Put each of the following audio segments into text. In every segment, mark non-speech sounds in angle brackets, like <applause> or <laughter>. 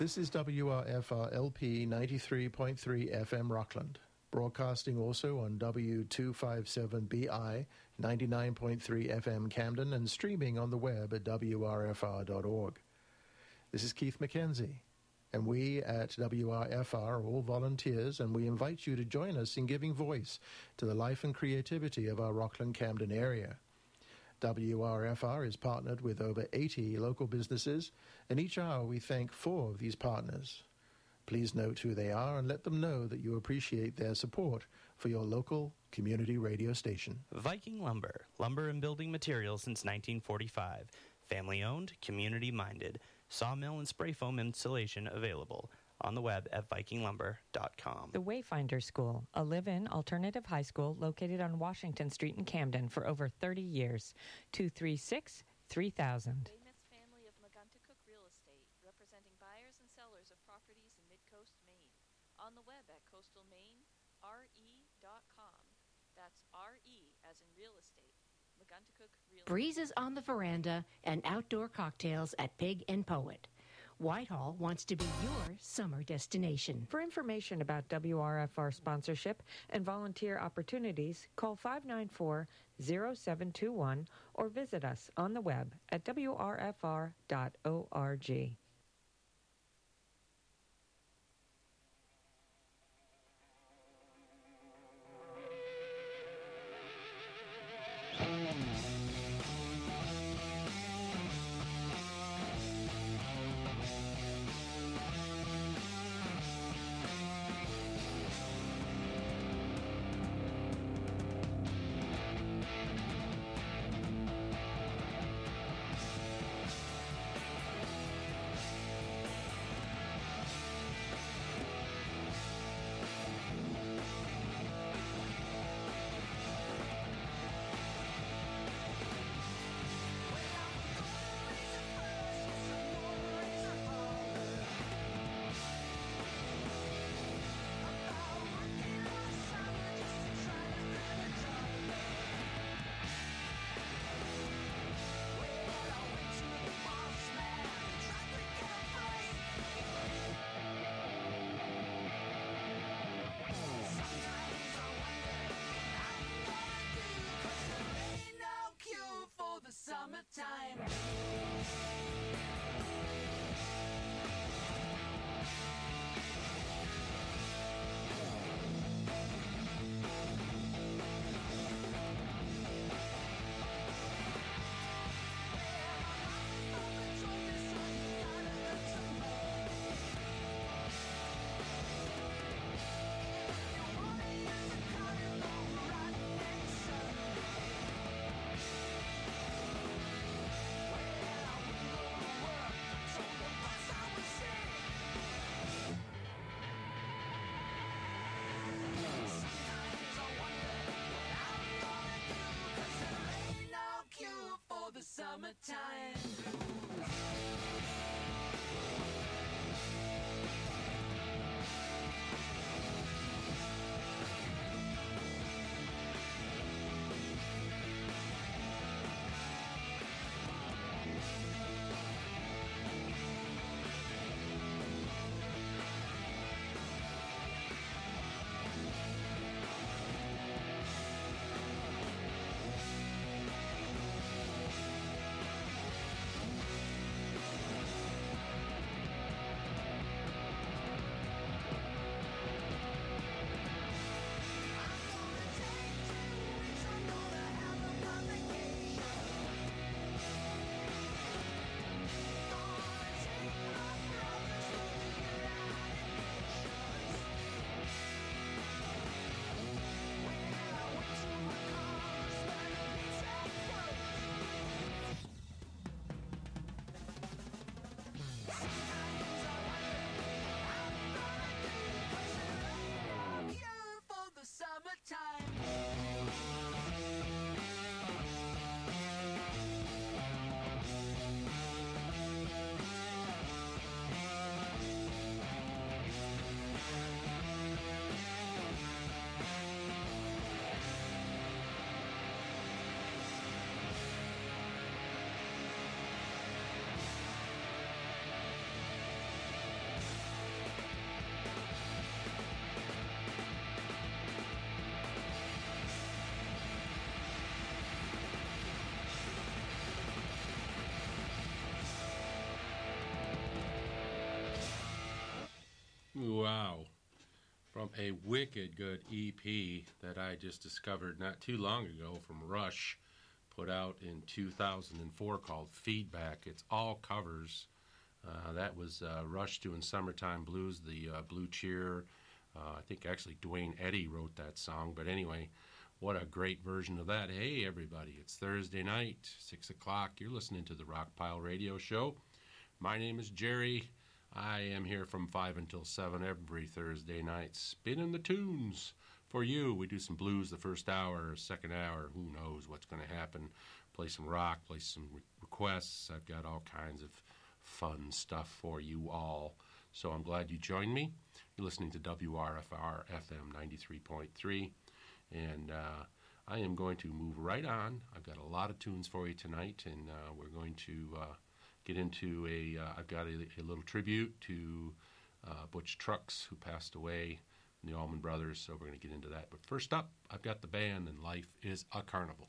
This is WRFR LP 93.3 FM Rockland, broadcasting also on W257BI 99.3 FM Camden and streaming on the web at WRFR.org. This is Keith McKenzie, and we at WRFR are all volunteers, and we invite you to join us in giving voice to the life and creativity of our Rockland Camden area. WRFR is partnered with over 80 local businesses, and each hour we thank four of these partners. Please note who they are and let them know that you appreciate their support for your local community radio station. Viking Lumber, lumber and building materials since 1945. Family owned, community minded. Sawmill and spray foam insulation available on the web at vikinglumber.com. The Wayfinder School, a live in alternative high school located on Washington Street in Camden for over 30 years. 236 3000. Famous family of Megunticook Real Estate, representing buyers and sellers of properties in Midcoast, Maine. On the web at coastalmaine.re.com. That's RE as in real estate. Megunticook Real Breezes on the veranda and outdoor cocktails at Pig and Poet. Whitehall wants to be your summer destination. For information about WRFR sponsorship and volunteer opportunities, call 594 0721 or visit us on the web at wrfr.org. a wicked good EP that I just discovered not too long ago from Rush, put out in 2004 called Feedback. It's all covers. Uh, that was uh, Rush doing Summertime Blues, the uh, Blue Cheer. I think actually Duane Eddy wrote that song, but anyway, what a great version of that. Hey, everybody, it's Thursday night, 6 o'clock. You're listening to the Rockpile Radio Show. My name is Jerry. I am here from 5 until 7 every Thursday night, spinning the tunes for you. We do some blues the first hour, second hour, who knows what's going to happen. Play some rock, play some re- requests. I've got all kinds of fun stuff for you all. So I'm glad you joined me. You're listening to WRFR FM 93.3. And uh, I am going to move right on. I've got a lot of tunes for you tonight, and uh, we're going to uh, get into a. have got a, a, little tribute to uh, Butch Trucks, who passed away, and the Allman Brothers. So we're going to get into that. But first up, I've got the band, and life is a carnival.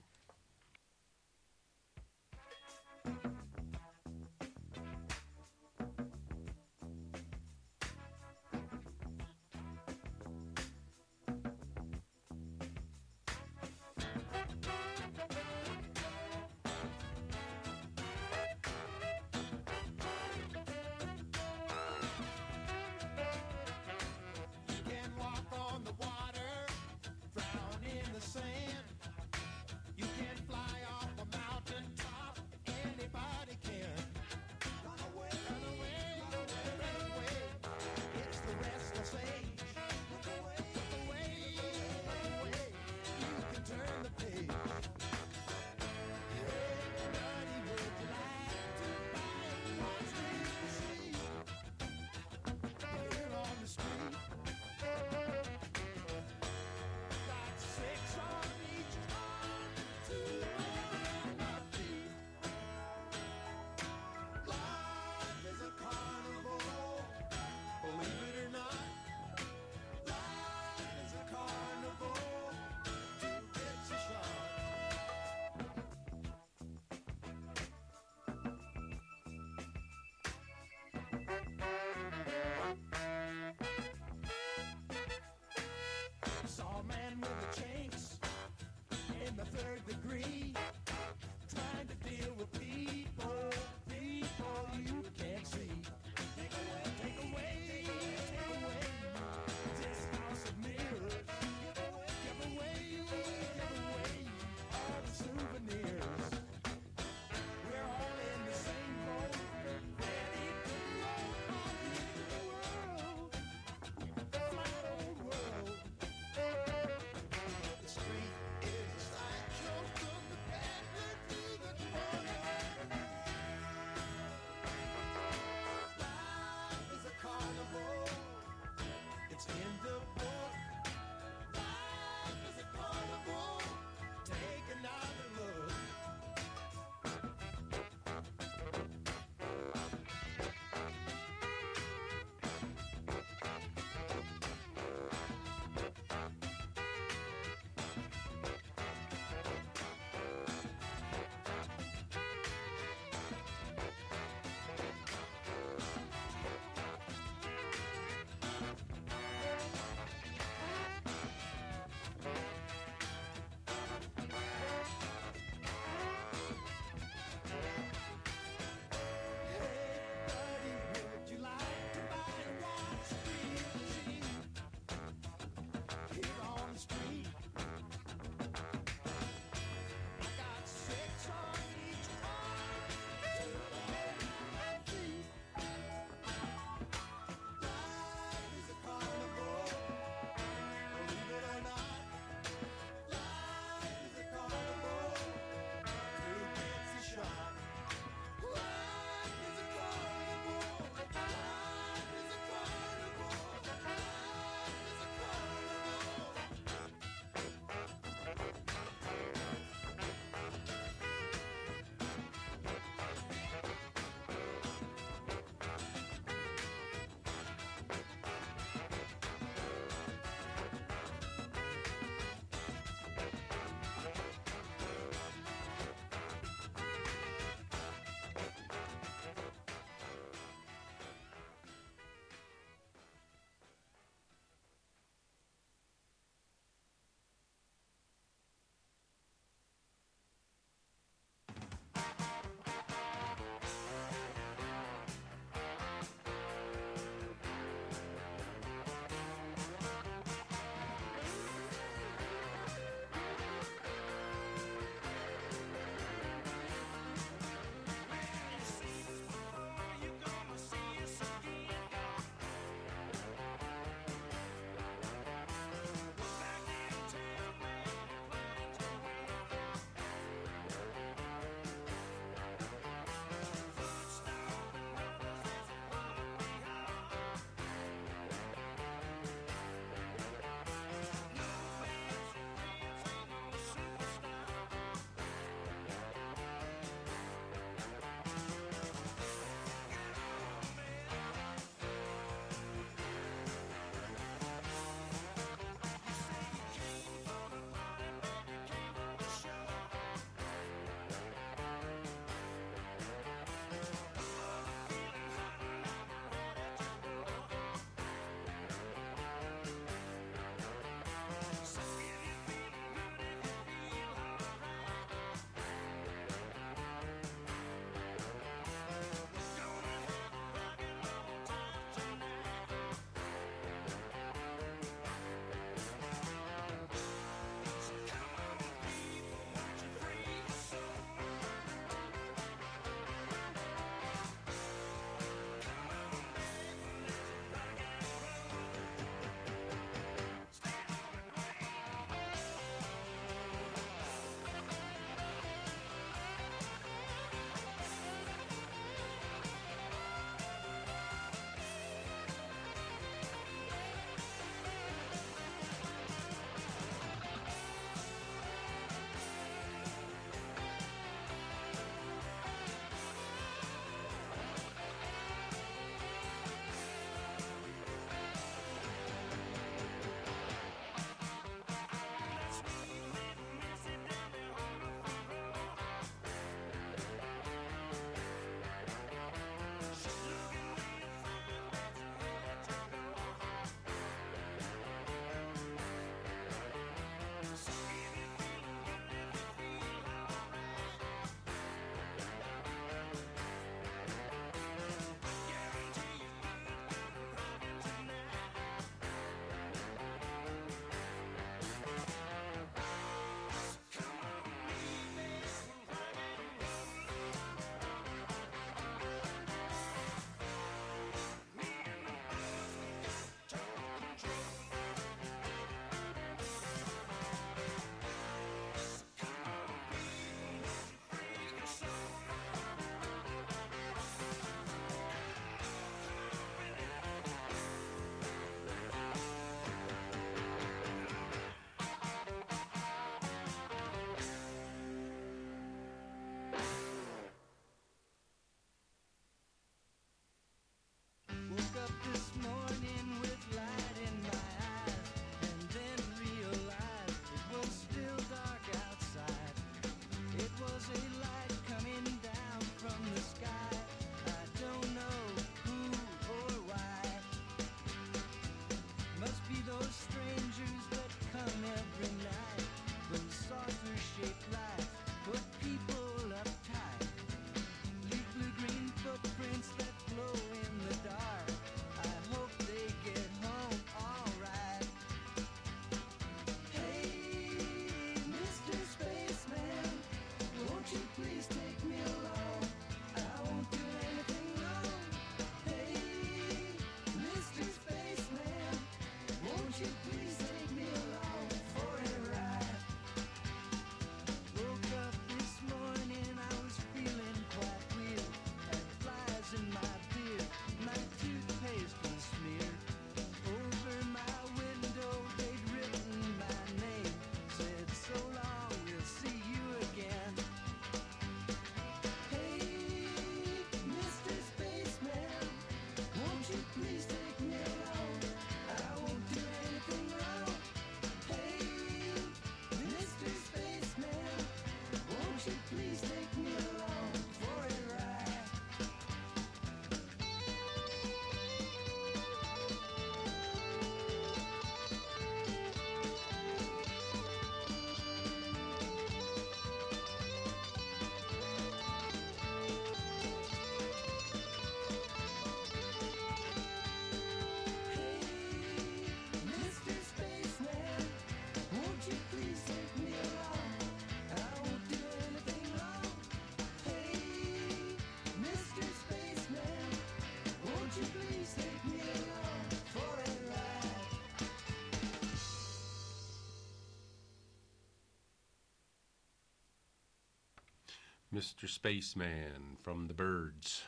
Mr. Spaceman from the Byrds.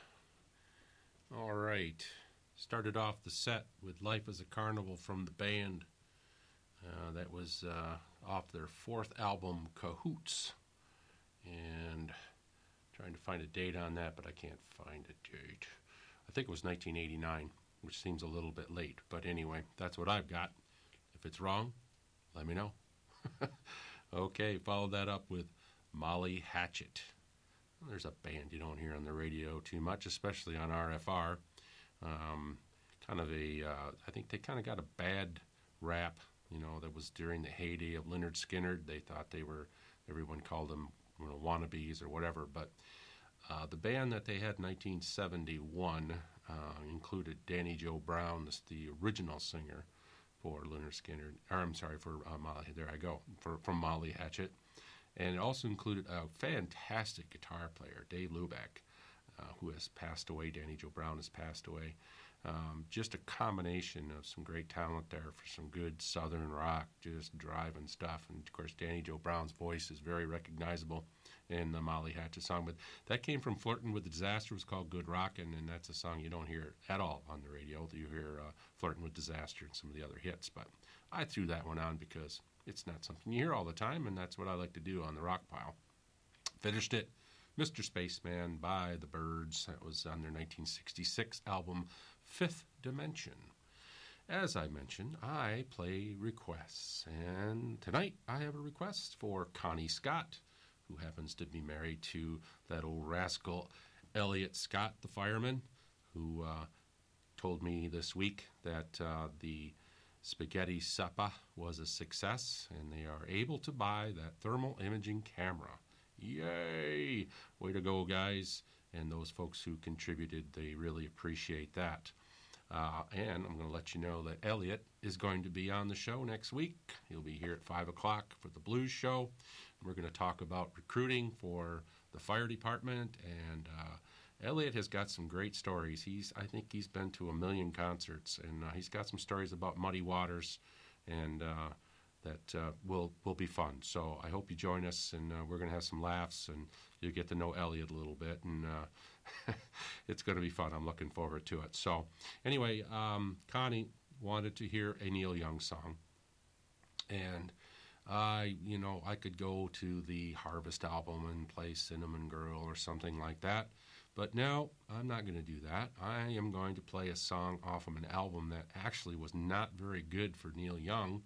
All right. Started off the set with Life as a Carnival from the band. Uh, that was uh, off their fourth album, Cahoots. And trying to find a date on that, but I can't find a date. I think it was 1989, which seems a little bit late. But anyway, that's what I've got. If it's wrong, let me know. <laughs> okay, follow that up with Molly Hatchet. There's a band you don't hear on the radio too much, especially on RFR. Um, kind of a, uh, I think they kind of got a bad rap. You know, that was during the heyday of Lynyrd Skynyrd. They thought they were, everyone called them you know, wannabes or whatever. But uh, the band that they had in 1971 uh, included Danny Joe Brown, the, the original singer for Lynyrd Skynyrd. Or I'm sorry for uh, Molly. There I go for from Molly Hatchet, and it also included a fantastic guitar player, Dave Hlubek, uh, who has passed away. Danny Joe Brown has passed away. Um, just a combination of some great talent there for some good southern rock, just driving stuff. And of course, Danny Joe Brown's voice is very recognizable in the Molly Hatchet song. But that came from Flirting with the Disaster. It was called Good Rockin', and that's a song you don't hear at all on the radio. You hear uh, Flirting with Disaster and some of the other hits. But I threw that one on because it's not something you hear all the time, and that's what I like to do on the rock pile. Finished it. Mr. Spaceman by the Byrds. That was on their 1966 album Fifth Dimension. As I mentioned, I play requests, and tonight I have a request for Connie Scott, who happens to be married to that old rascal Elliot Scott, the fireman, who uh, told me this week that uh, the Spaghetti Supper was a success, and they are able to buy that thermal imaging camera. Yay! Way to go, guys. And those folks who contributed, they really appreciate that. Uh, and I'm going to let you know that Elliot is going to be on the show next week. He'll be here at 5 o'clock for the Blues Show. We're going to talk about recruiting for the fire department. And uh, Elliot has got some great stories. He's, I think he's been to a million concerts, and uh, he's got some stories about muddy waters. And uh, that uh, will will be fun. So I hope you join us, and we're going to have some laughs, and you'll get to know Elliot a little bit, and <laughs> it's going to be fun. I'm looking forward to it. So anyway, um, Connie wanted to hear a Neil Young song, and I, you know, I could go to the Harvest album and play Cinnamon Girl or something like that. But no, I'm not going to do that. I am going to play a song off of an album that actually was not very good for Neil Young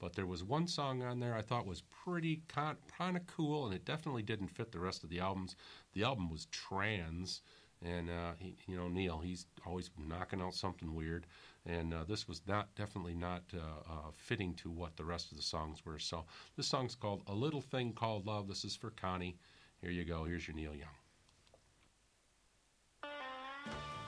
but there was one song on there I thought was pretty kind of cool, and it definitely didn't fit the rest of the albums. The album was Trans, and uh, he, you know Neil, he's always knocking out something weird, and uh, this was not definitely not uh, uh, fitting to what the rest of the songs were. So this song's called "A Little Thing Called Love." This is for Connie. Here you go. Here's your Neil Young. した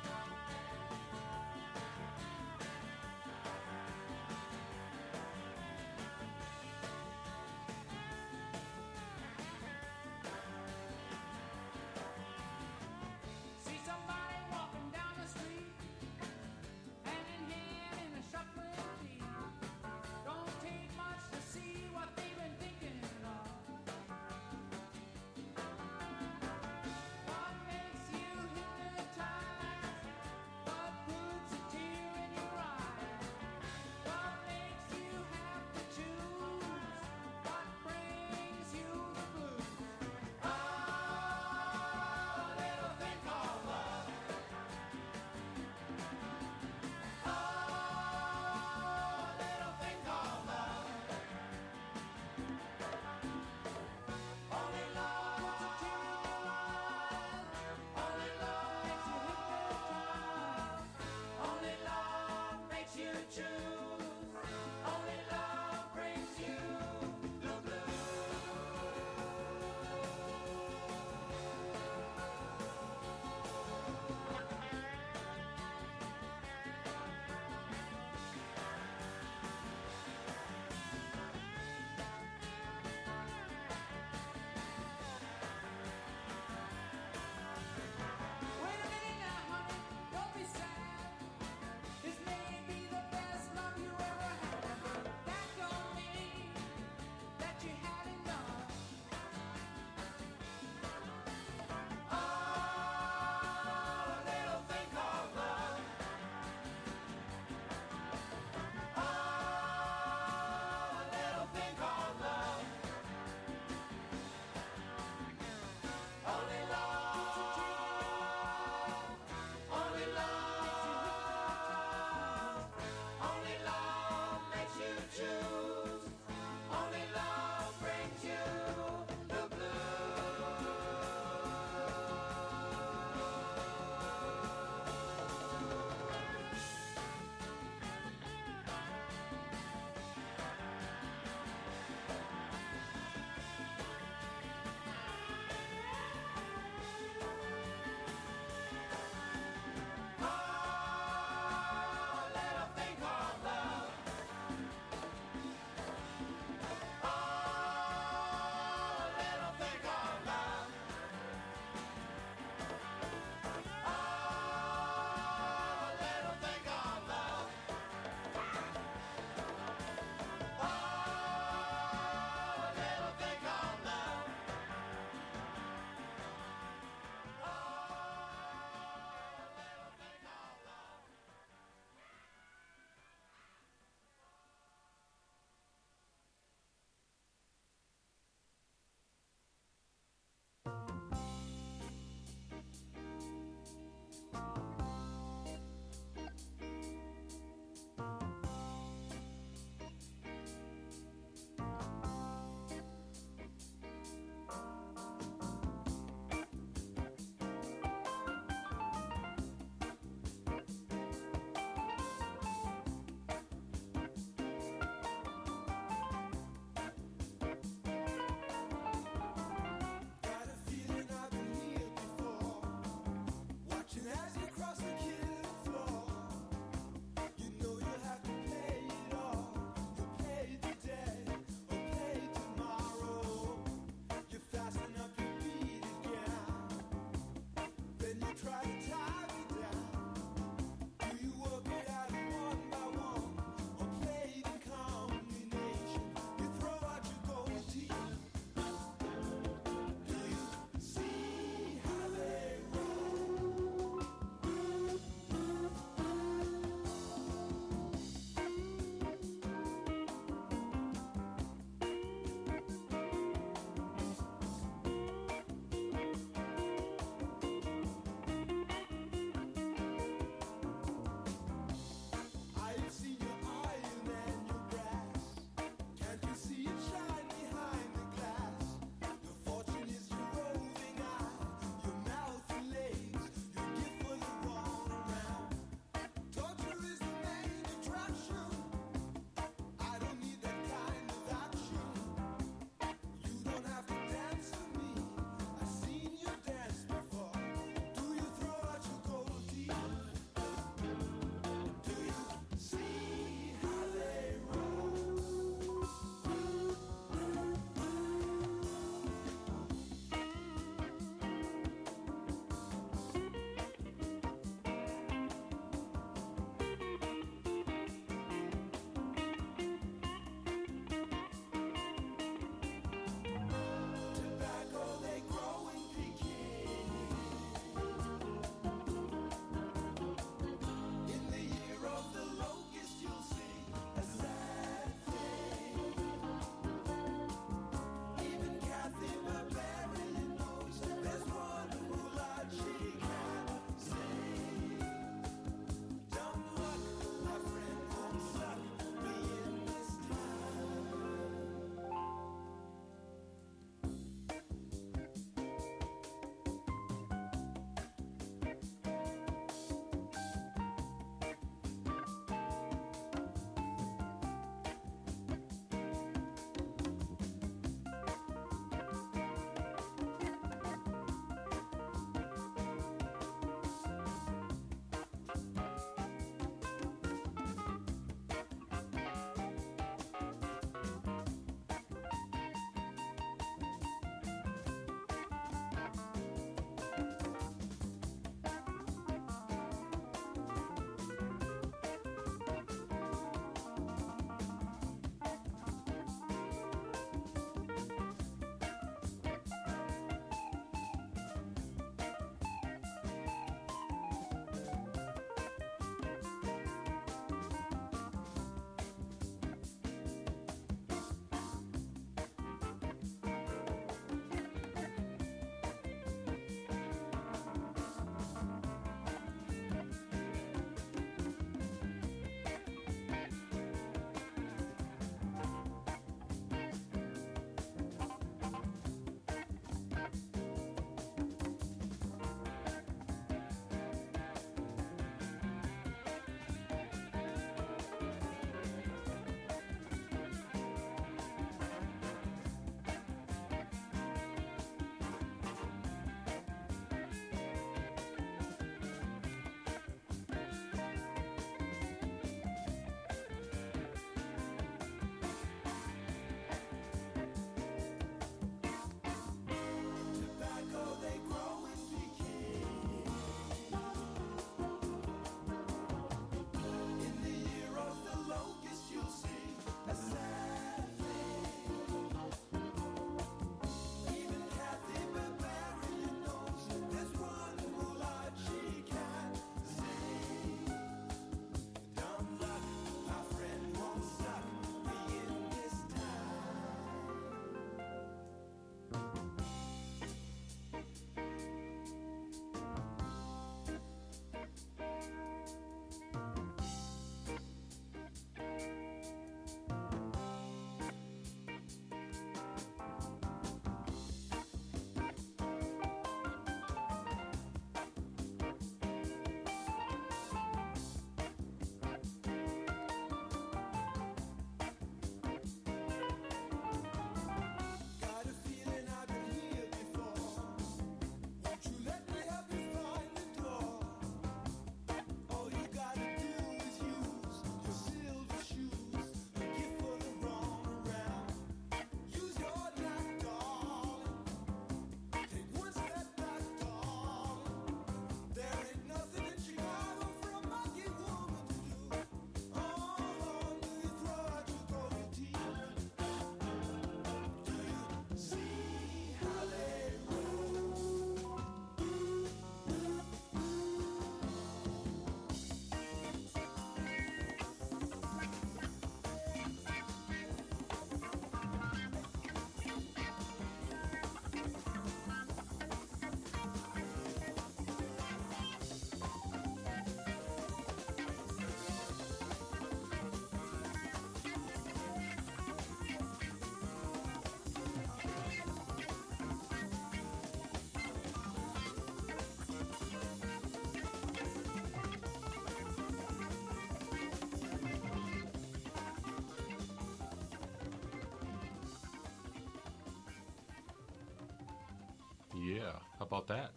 about that?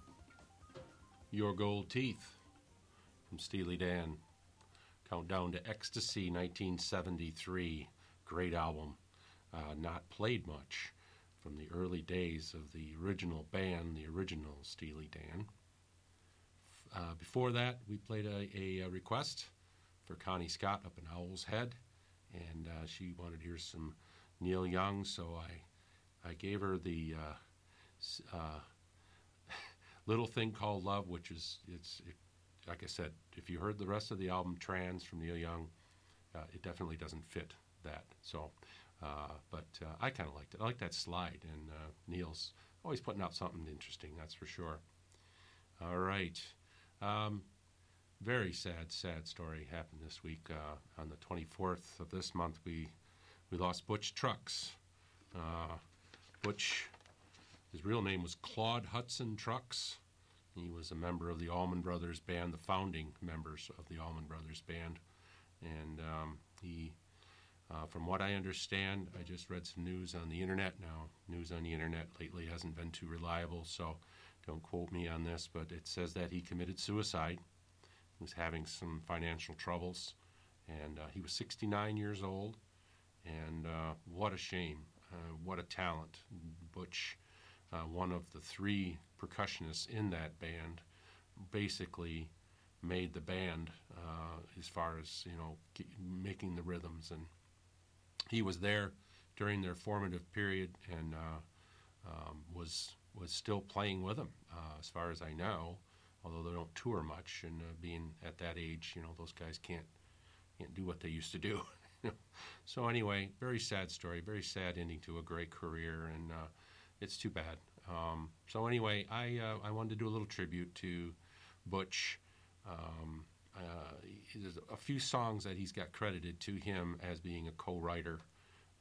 Your Gold Teeth from Steely Dan. Countdown to Ecstasy 1973. Great album. Uh, not played much from the early days of the original band, the original Steely Dan. Uh, before that, we played a, a, request for Connie Scott up in Owl's Head, and uh, she wanted to hear some Neil Young, so I, I gave her the uh, little thing called Love, which is it's it, like I said, if you heard the rest of the album Trans from Neil Young, uh, it definitely doesn't fit that. So, uh, but uh, I kind of liked it. I like that slide, and uh, Neil's always putting out something interesting. That's for sure. All right. Um, very sad, sad story happened this week. Uh, on the 24th of this month, we we lost Butch Trucks. Uh, Butch, his real name was Claude Hudson Trucks. He was a member of the Allman Brothers Band, the founding members of the Allman Brothers Band, and um, he. Uh, from what I understand, I just read some news on the internet now. News on the internet lately hasn't been too reliable, so don't quote me on this, but it says that he committed suicide. He was having some financial troubles, and uh, he was 69 years old. And uh, what a shame! What a talent! Butch, uh, one of the three percussionists in that band, basically made the band uh, as far as you know making the rhythms, and he was there during their formative period and uh, um, was was still playing with them, uh, as far as I know. Although they don't tour much, and uh, being at that age, you know, those guys can't can't do what they used to do. <laughs> so anyway, very sad story, very sad ending to a great career, and uh, it's too bad. Um, so anyway, I uh, I wanted to do a little tribute to Butch. Um, uh, there's a few songs that he's got credited to him as being a co-writer.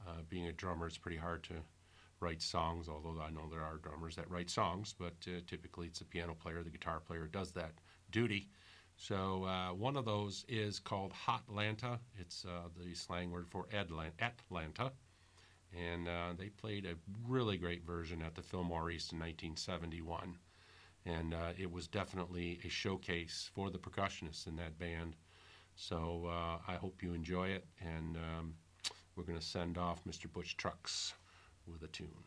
Uh, being a drummer, it's pretty hard to write songs, although I know there are drummers that write songs, but uh, typically it's the piano player, the guitar player does that duty. So uh, one of those is called Hot Lanta. It's uh, the slang word for Atlanta. And uh, they played a really great version at the Fillmore East in 1971. And uh, it was definitely a showcase for the percussionists in that band. So uh, I hope you enjoy it. And um, we're going to send off Mr. Butch Trucks with a tune.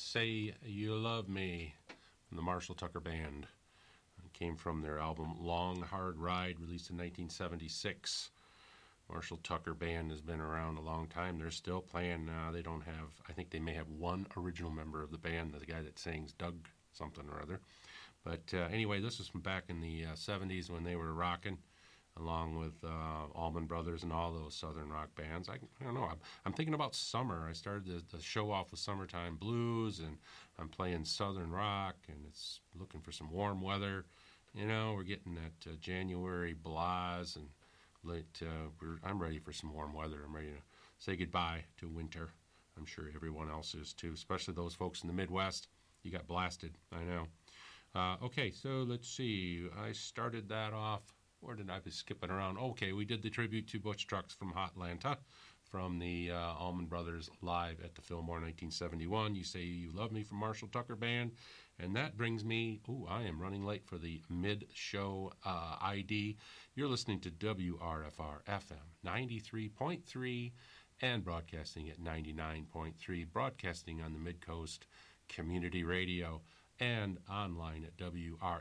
Say You Love Me from the Marshall Tucker Band. Came from their album Long Hard Ride, released in 1976. Marshall Tucker Band has been around a long time. They're still playing now. They don't have, I think they may have one original member of the band, the guy that sings Doug something or other. But uh, anyway, this is from back in the uh, 70s when they were rocking along with uh, Allman Brothers and all those Southern rock bands. I, I don't know. I'm, I'm, thinking about summer. I started the, the, show off with Summertime Blues, and I'm playing Southern rock, and it's looking for some warm weather. You know, we're getting that uh, January blahs, and late, uh, I'm ready for some warm weather. I'm ready to say goodbye to winter. I'm sure everyone else is too, especially those folks in the Midwest. You got blasted, I know. Uh, okay, so let's see. I started that off or did I be skipping around? Okay, we did the tribute to Butch Trucks from Hot Hotlanta from the uh, Allman Brothers live at the Fillmore 1971. You Say You Love Me from Marshall Tucker Band. And that brings me, oh, I am running late for the mid show uh, ID. You're listening to WRFR FM 93.3 and broadcasting at 99.3, broadcasting on the Mid Coast Community Radio and online at WRFR.org.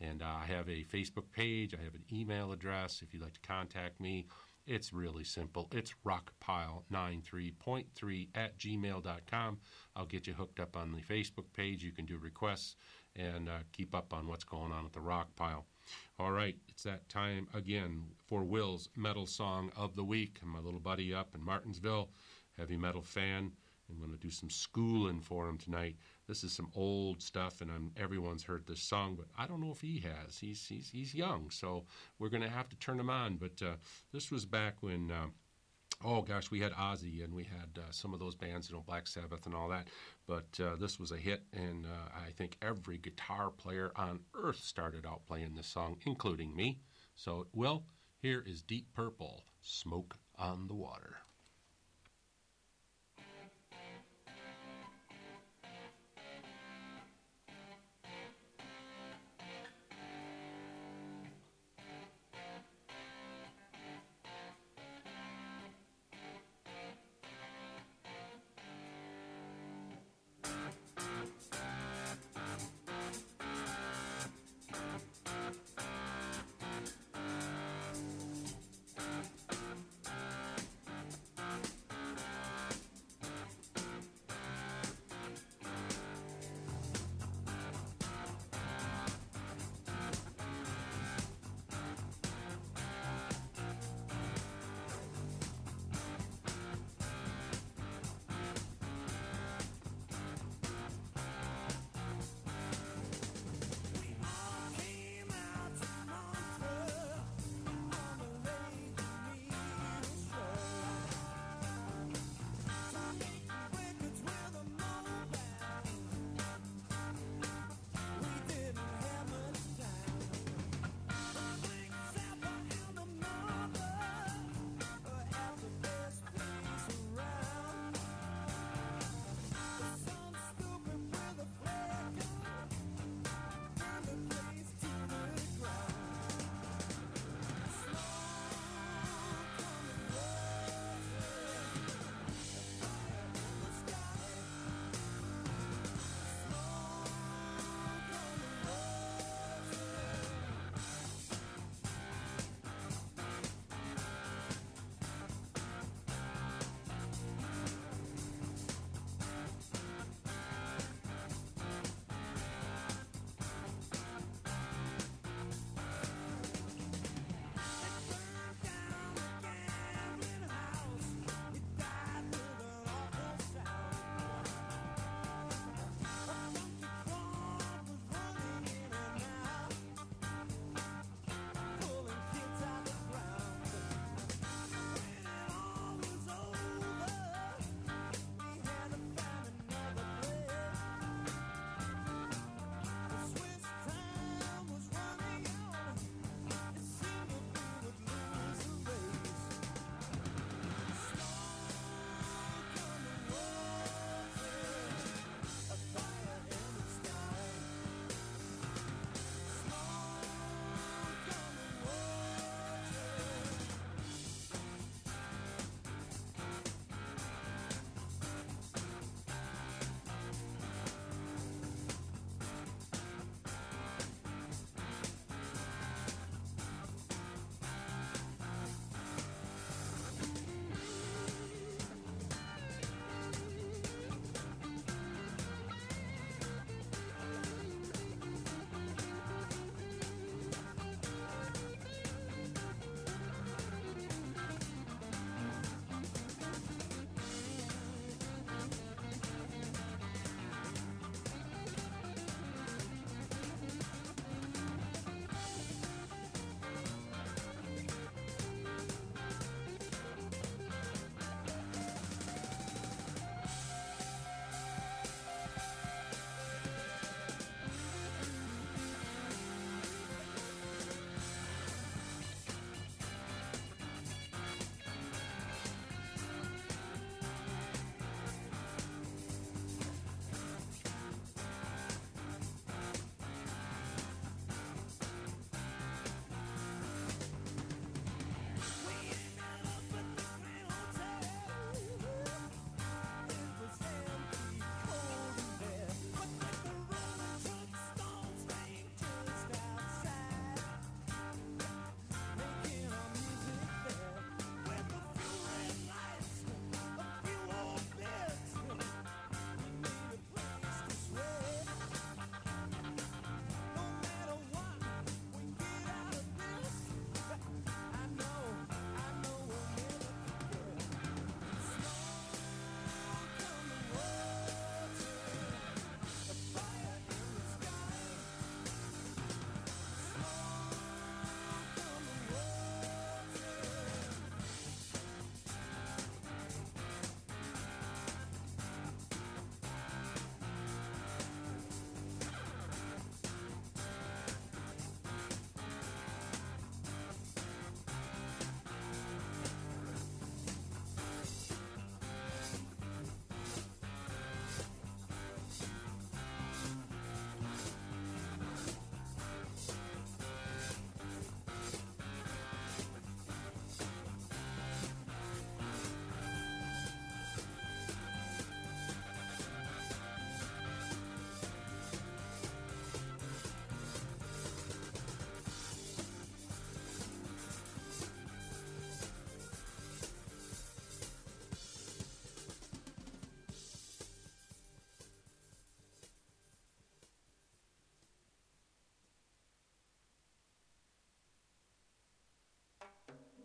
And uh, I have a Facebook page, I have an email address if you'd like to contact me. It's really simple. It's rockpile93.3 at gmail.com. I'll get you hooked up on the Facebook page. You can do requests and uh, keep up on what's going on at the rock pile. All right, it's that time again for Will's Metal Song of the Week. My little buddy up in Martinsville, heavy metal fan. I'm going to do some schooling for him tonight. This is some old stuff, and I'm, everyone's heard this song, but I don't know if he has. He's he's, he's young, so we're going to have to turn him on. But uh, this was back when. Uh, oh gosh, we had Ozzy and we had uh, some of those bands, you know, Black Sabbath and all that. But this was a hit, and I think every guitar player on earth started out playing this song, including me. So, Will, here is Deep Purple, Smoke on the Water.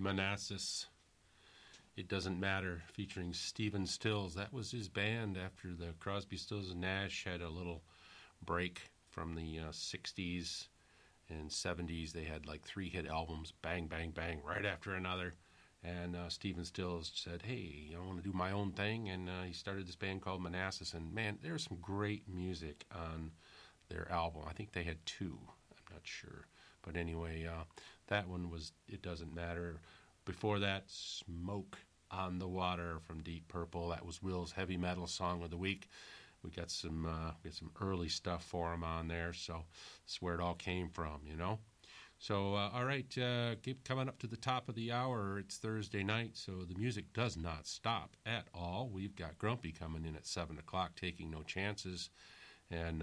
Manassas. It Doesn't Matter, featuring Stephen Stills. That was his band after the Crosby, Stills, and Nash had a little break from the uh, 60s and 70s. They had like three hit albums, bang, bang, bang, right after another. And uh, Stephen Stills said, Hey, I want to do my own thing. And uh, he started this band called Manassas. And man, there's some great music on their album. I think they had two. I'm not sure. But anyway, uh, that one was It Doesn't Matter. Before that, Smoke on the Water from Deep Purple. That was Will's heavy metal song of the week. We got some uh, we got some early stuff for him on there, so that's where it all came from, you know. So uh, all right, uh, keep coming up to the top of the hour. It's Thursday night, so the music does not stop at all. We've got Grumpy coming in at seven o'clock, taking no chances, and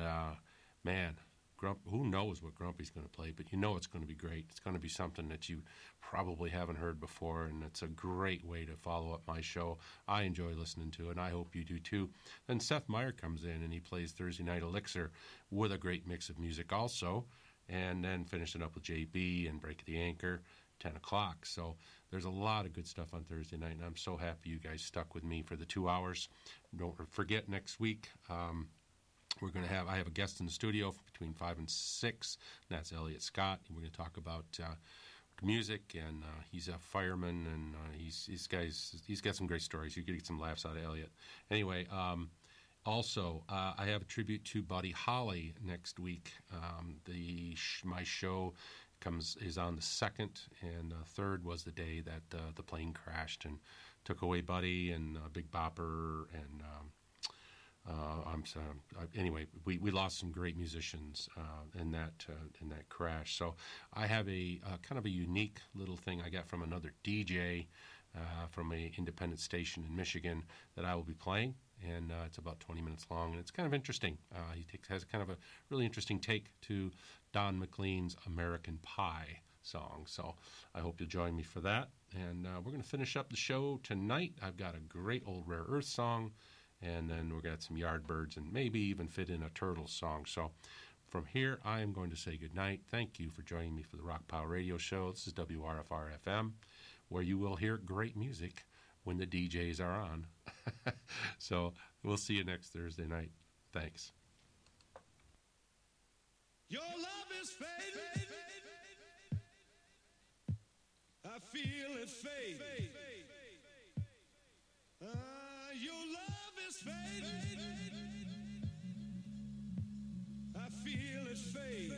man, Grump, who knows what Grumpy's going to play, but you know it's going to be great. It's going to be something that you probably haven't heard before, and it's a great way to follow up my show. I enjoy listening to it, and I hope you do too. Then Seth Meyer comes in and he plays Thursday Night Elixir with a great mix of music also, and then finishing up with JB and Break the Anchor. 10 o'clock. So there's a lot of good stuff on Thursday night, and I'm so happy you guys stuck with me for the two hours. Don't forget next week. Um, we're going to have I have a guest in the studio between five and six. And that's Elliot Scott. We're going to talk about uh, music, and uh, he's a fireman, and uh, he's he's guys he's got some great stories. You're get some laughs out of Elliot. Anyway, um, also I have a tribute to Buddy Holly next week. Um, the my show comes is on the second, and third was the day that the plane crashed and took away Buddy and Big Bopper and. Um, uh, I'm sorry. Uh, anyway, we, we lost some great musicians uh, in that uh, in that crash. So I have a uh, kind of a unique little thing I got from another DJ uh, from a independent station in Michigan that I will be playing, and it's about 20 minutes long, and it's kind of interesting. He takes, has kind of a really interesting take to Don McLean's American Pie song. So I hope you'll join me for that. And we're going to finish up the show tonight. I've got a great old Rare Earth song and then to have some Yardbirds and maybe even fit in a Turtles song. So from here, I am going to say goodnight. Thank you for joining me for the Rockpile Radio Show. This is WRFR FM. where you will hear great music when the DJs are on. <laughs> so we'll see you next Thursday night. Thanks. Your love is fading. I feel it fade. Ah, your love is fading. I feel it fade.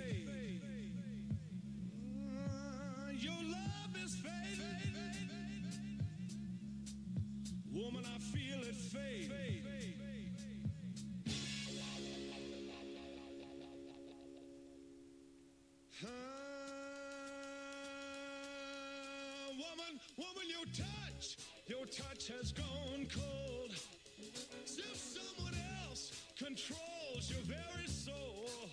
Your love is fading. Woman, I feel it fade. Ah, woman, woman, your touch, your touch has gone cold if someone else controls your very soul.